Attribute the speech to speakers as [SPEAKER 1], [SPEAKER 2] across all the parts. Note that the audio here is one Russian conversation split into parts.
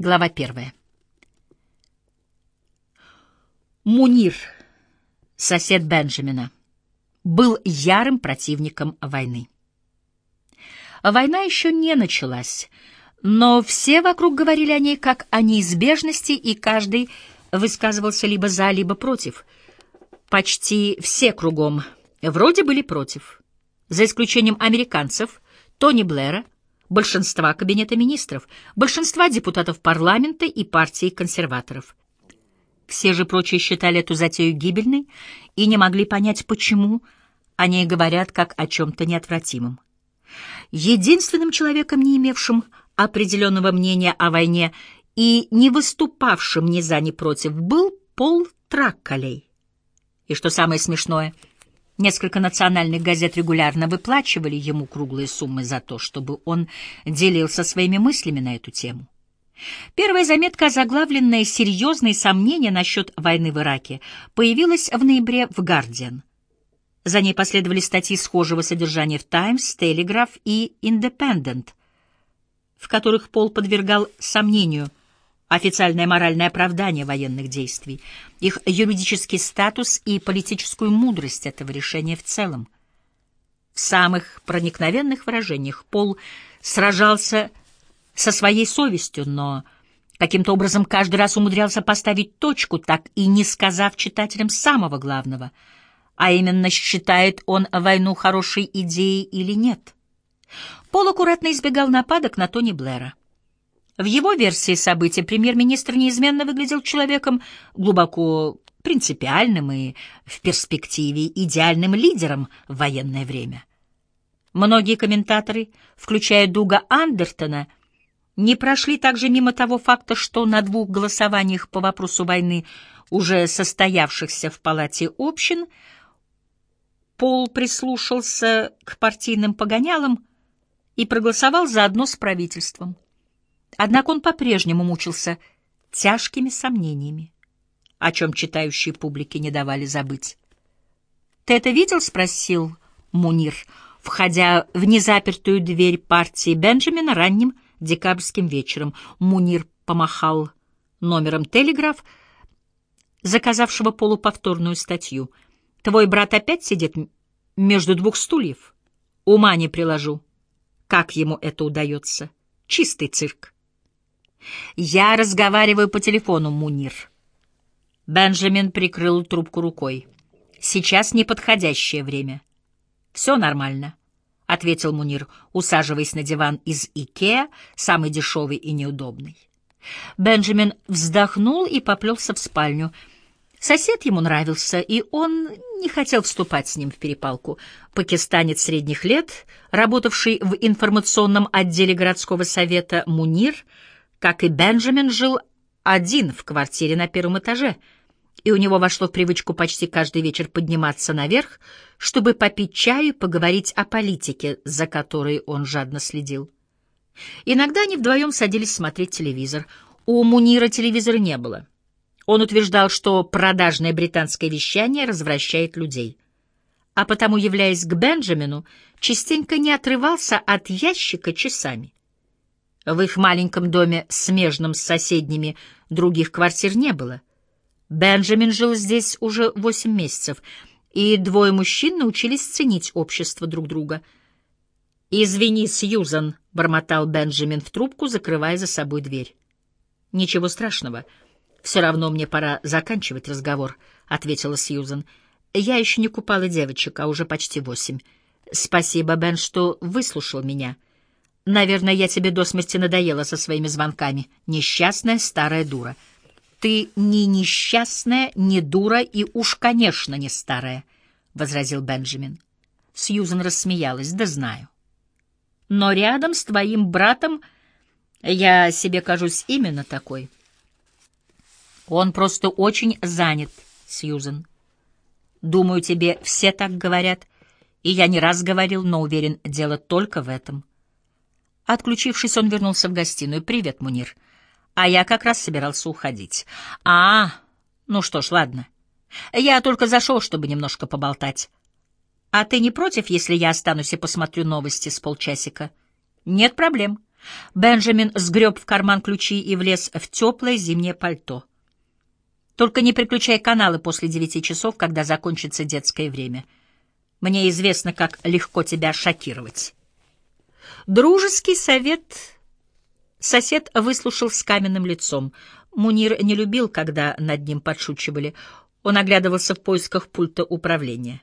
[SPEAKER 1] Глава первая. Мунир, сосед Бенджамина, был ярым противником войны. Война еще не началась, но все вокруг говорили о ней как о неизбежности, и каждый высказывался либо за, либо против. Почти все кругом вроде были против, за исключением американцев, Тони Блэра, большинства Кабинета министров, большинства депутатов парламента и партии консерваторов. Все же прочие считали эту затею гибельной и не могли понять, почему о ней говорят как о чем-то неотвратимом. Единственным человеком, не имевшим определенного мнения о войне и не выступавшим ни за, ни против, был Пол Тракколей. И что самое смешное — Несколько национальных газет регулярно выплачивали ему круглые суммы за то, чтобы он делился своими мыслями на эту тему. Первая заметка, озаглавленная «Серьезные сомнения насчет войны в Ираке», появилась в ноябре в «Гардиан». За ней последовали статьи схожего содержания в «Таймс», «Телеграф» и «Индепендент», в которых Пол подвергал сомнению официальное моральное оправдание военных действий, их юридический статус и политическую мудрость этого решения в целом. В самых проникновенных выражениях Пол сражался со своей совестью, но каким-то образом каждый раз умудрялся поставить точку, так и не сказав читателям самого главного, а именно, считает он войну хорошей идеей или нет. Пол аккуратно избегал нападок на Тони Блэра. В его версии событий премьер-министр неизменно выглядел человеком глубоко принципиальным и в перспективе идеальным лидером в военное время. Многие комментаторы, включая Дуга Андертона, не прошли также мимо того факта, что на двух голосованиях по вопросу войны, уже состоявшихся в Палате общин, Пол прислушался к партийным погонялам и проголосовал заодно с правительством. Однако он по-прежнему мучился тяжкими сомнениями, о чем читающие публике не давали забыть. «Ты это видел?» — спросил Мунир, входя в незапертую дверь партии Бенджамина ранним декабрьским вечером. Мунир помахал номером телеграф, заказавшего полуповторную статью. «Твой брат опять сидит между двух стульев? Ума не приложу. Как ему это удается? Чистый цирк». «Я разговариваю по телефону, Мунир». Бенджамин прикрыл трубку рукой. «Сейчас неподходящее время». «Все нормально», — ответил Мунир, усаживаясь на диван из Икеа, самый дешевый и неудобный. Бенджамин вздохнул и поплелся в спальню. Сосед ему нравился, и он не хотел вступать с ним в перепалку. Пакистанец средних лет, работавший в информационном отделе городского совета Мунир — как и Бенджамин, жил один в квартире на первом этаже, и у него вошло в привычку почти каждый вечер подниматься наверх, чтобы попить чаю и поговорить о политике, за которой он жадно следил. Иногда они вдвоем садились смотреть телевизор. У Мунира телевизора не было. Он утверждал, что продажное британское вещание развращает людей. А потому, являясь к Бенджамину, частенько не отрывался от ящика часами. В их маленьком доме, смежном с соседними, других квартир не было. Бенджамин жил здесь уже восемь месяцев, и двое мужчин научились ценить общество друг друга. «Извини, Сьюзан», — бормотал Бенджамин в трубку, закрывая за собой дверь. «Ничего страшного. Все равно мне пора заканчивать разговор», — ответила Сьюзан. «Я еще не купала девочек, а уже почти восемь. Спасибо, Бен, что выслушал меня». Наверное, я тебе до смерти надоела со своими звонками. Несчастная старая дура. Ты не несчастная, не дура и уж, конечно, не старая, — возразил Бенджамин. Сьюзен рассмеялась. Да знаю. Но рядом с твоим братом я себе кажусь именно такой. Он просто очень занят, Сьюзен. Думаю, тебе все так говорят, и я не раз говорил, но уверен, дело только в этом. Отключившись, он вернулся в гостиную. «Привет, Мунир. А я как раз собирался уходить». «А, ну что ж, ладно. Я только зашел, чтобы немножко поболтать. А ты не против, если я останусь и посмотрю новости с полчасика?» «Нет проблем», Бенджамин сгреб в карман ключи и влез в теплое зимнее пальто. Только не приключай каналы после девяти часов, когда закончится детское время. Мне известно, как легко тебя шокировать. Дружеский совет сосед выслушал с каменным лицом. Мунир не любил, когда над ним подшучивали. Он оглядывался в поисках пульта управления.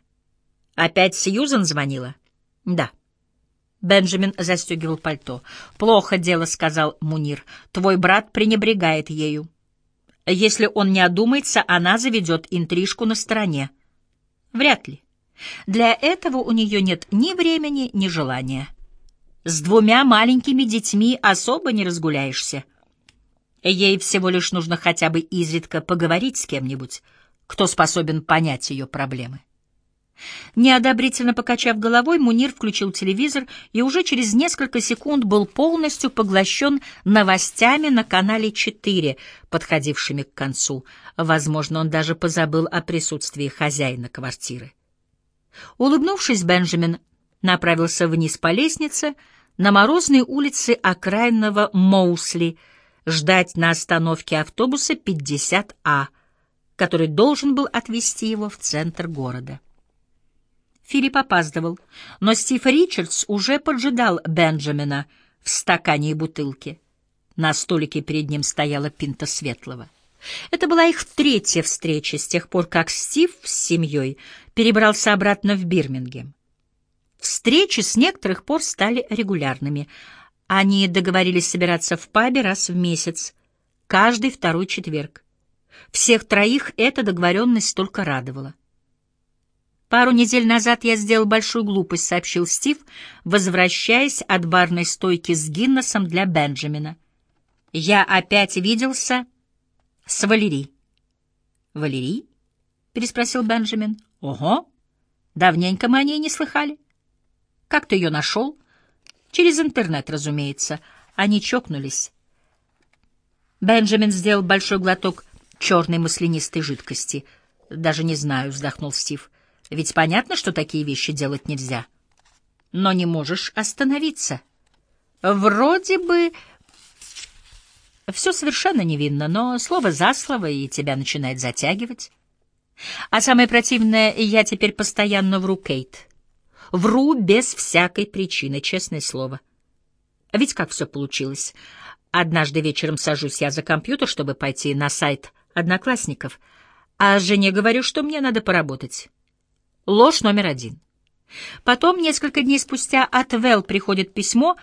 [SPEAKER 1] «Опять Сьюзан звонила?» «Да». Бенджамин застегивал пальто. «Плохо дело», — сказал Мунир. «Твой брат пренебрегает ею. Если он не одумается, она заведет интрижку на стороне». «Вряд ли. Для этого у нее нет ни времени, ни желания. С двумя маленькими детьми особо не разгуляешься. Ей всего лишь нужно хотя бы изредка поговорить с кем-нибудь, кто способен понять ее проблемы». Неодобрительно покачав головой, Мунир включил телевизор и уже через несколько секунд был полностью поглощен новостями на канале 4, подходившими к концу. Возможно, он даже позабыл о присутствии хозяина квартиры. Улыбнувшись, Бенджамин направился вниз по лестнице на морозные улицы окраинного Моусли, ждать на остановке автобуса 50А, который должен был отвезти его в центр города. Филипп опаздывал, но Стив Ричардс уже поджидал Бенджамина в стакане и бутылке. На столике перед ним стояла пинта светлого. Это была их третья встреча с тех пор, как Стив с семьей перебрался обратно в Бирмингем. Встречи с некоторых пор стали регулярными. Они договорились собираться в пабе раз в месяц, каждый второй четверг. Всех троих эта договоренность только радовала. «Пару недель назад я сделал большую глупость», — сообщил Стив, возвращаясь от барной стойки с Гиннесом для Бенджамина. «Я опять виделся с Валери». «Валери?» — переспросил Бенджамин. «Ого! Давненько мы о ней не слыхали. Как ты ее нашел?» «Через интернет, разумеется». Они чокнулись. Бенджамин сделал большой глоток черной маслянистой жидкости. «Даже не знаю», — вздохнул Стив. Ведь понятно, что такие вещи делать нельзя. Но не можешь остановиться. Вроде бы все совершенно невинно, но слово за слово, и тебя начинает затягивать. А самое противное, я теперь постоянно вру, Кейт. Вру без всякой причины, честное слово. Ведь как все получилось? Однажды вечером сажусь я за компьютер, чтобы пойти на сайт одноклассников, а жене говорю, что мне надо поработать. Ложь номер один. Потом, несколько дней спустя, от Вэл приходит письмо,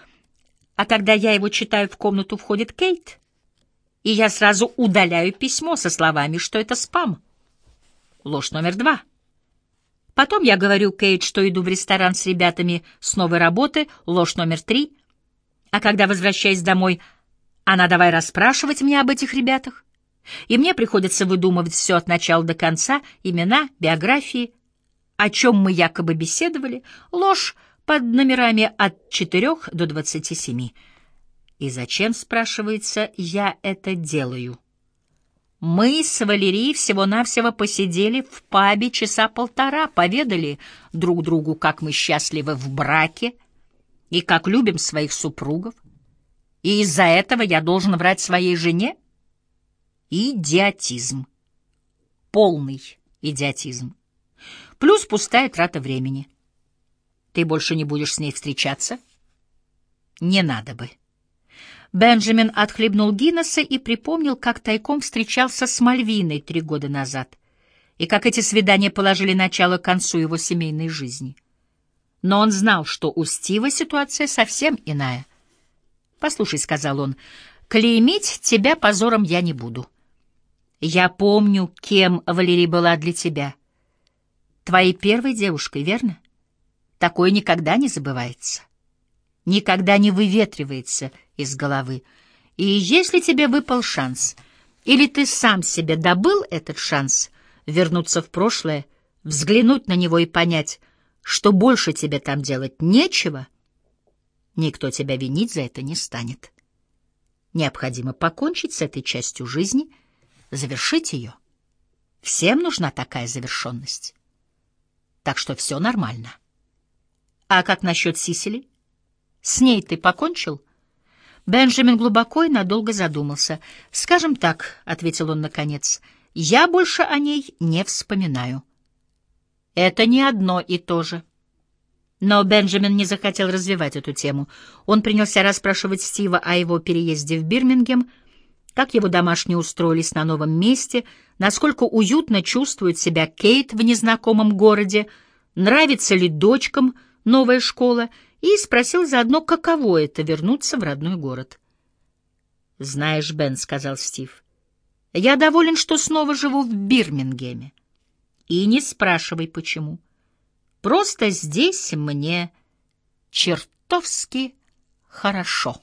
[SPEAKER 1] а когда я его читаю, в комнату входит Кейт, и я сразу удаляю письмо со словами, что это спам. Ложь номер два. Потом я говорю Кейт, что иду в ресторан с ребятами с новой работы, ложь номер три. А когда возвращаюсь домой, она давай расспрашивать меня об этих ребятах. И мне приходится выдумывать все от начала до конца, имена, биографии, о чем мы якобы беседовали, ложь под номерами от 4 до 27. И зачем, спрашивается, я это делаю? Мы с Валерией всего-навсего посидели в пабе часа полтора, поведали друг другу, как мы счастливы в браке и как любим своих супругов. И из-за этого я должен врать своей жене? Идиотизм. Полный идиотизм. Плюс пустая трата времени. Ты больше не будешь с ней встречаться? Не надо бы. Бенджамин отхлебнул Гиннесса и припомнил, как тайком встречался с Мальвиной три года назад, и как эти свидания положили начало концу его семейной жизни. Но он знал, что у Стива ситуация совсем иная. «Послушай», — сказал он, — «клеймить тебя позором я не буду. Я помню, кем Валерий была для тебя» твоей первой девушкой, верно? Такое никогда не забывается, никогда не выветривается из головы. И если тебе выпал шанс, или ты сам себе добыл этот шанс вернуться в прошлое, взглянуть на него и понять, что больше тебе там делать нечего, никто тебя винить за это не станет. Необходимо покончить с этой частью жизни, завершить ее. Всем нужна такая завершенность так что все нормально. А как насчет Сисили? С ней ты покончил? Бенджамин глубоко и надолго задумался. «Скажем так», — ответил он наконец, — «я больше о ней не вспоминаю». «Это не одно и то же». Но Бенджамин не захотел развивать эту тему. Он принялся расспрашивать Стива о его переезде в Бирмингем, как его домашние устроились на новом месте, насколько уютно чувствует себя Кейт в незнакомом городе, нравится ли дочкам новая школа, и спросил заодно, каково это — вернуться в родной город. «Знаешь, Бен», — сказал Стив, — «я доволен, что снова живу в Бирмингеме. И не спрашивай, почему». Просто здесь мне чертовски хорошо.